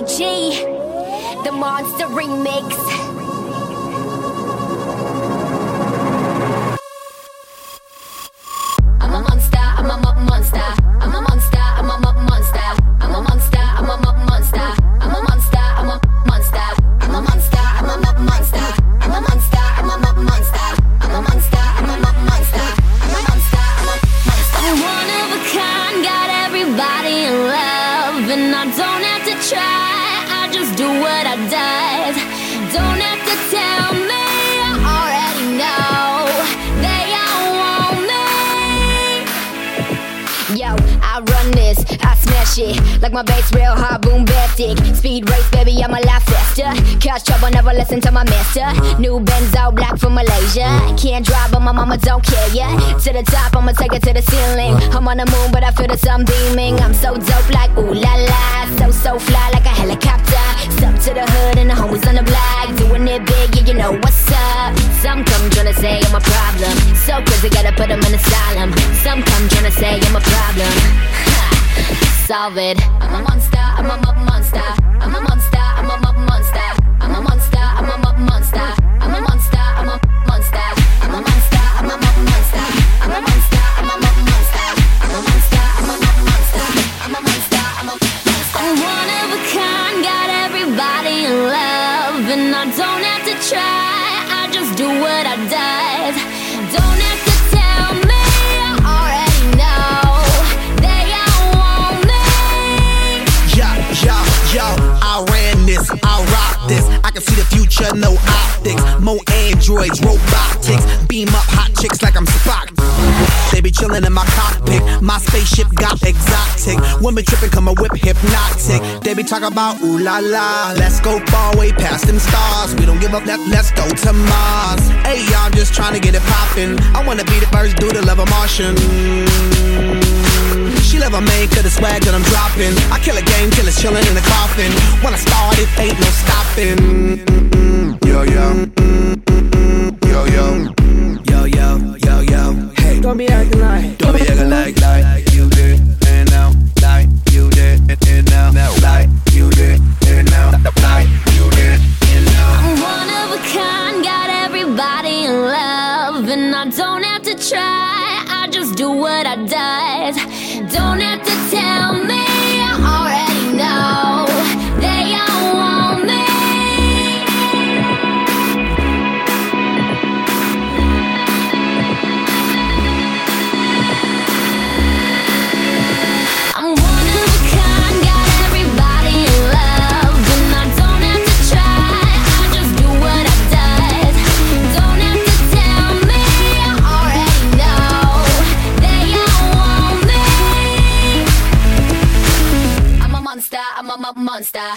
AG, the Monster Remix. I'm a monster, I'm a monster. I'm a monster, I'm a monster. I'm a monster, I'm a monster. I'm a monster, I'm a monster. I'm a monster, I'm a mo- monster. I'm a monster, I'm a mo- monster. I'm a monster, I'm a mo- monster. I'm a monster, I'm a monster. I'm one of a kind, got everybody in love, and I don't to try. I just do what I does. Don't have to tell me, I already know. They all want me. Yo, I run this, I smash it like my bass real hard, boom bastic. Speed race, baby, I'ma lot faster. Cause trouble, never listen to my master. New Benzo, black from Malaysia. Can't drive, but my mama don't care. Yeah, to the top, I'ma take it to the ceiling. I'm on the moon, but I feel the sun beaming. I'm so dope, like what's up. Some come tryna say I'm a problem, so crazy, gotta put them in asylum. Some come tryna say I'm a problem. Solve it. I'm a monster, I'm a mo- monster. I'm a monster, I'm a mo- monster. I'm a monster, I'm a mo- monster. I'm a monster, I'm a monster. I'm a monster, I'm a mo- monster. I'm a monster, I'm a mo- monster. I'm a monster, I'm a mo- monster. I'm a monster, I'm a monster. I'm one of a kind, got everybody in love, and I don't have to try. Just do what I does. Don't have to tell me, I already know. They all want me. Yo, yo, yo, I ran this, I this. I can see the future, no optics. More androids, robotics. Beam up hot chicks like I'm Spock. They be chillin' in my cockpit. My spaceship got exotic. Women trippin', come a whip hypnotic. They be talking about ooh la la. Let's go far way past them stars. We don't give up, let, let's go to Mars. Hey, y'all, I'm just trying to get it poppin'. I wanna be the first dude to love a Martian. She love a man cause the swag that I'm dropping. I kill a game till it's chillin' in the coffin. When I start, it ain't no stopping. Yo. Yo, and I don't have to try. I just do what I does. Don't have to tell me, monster.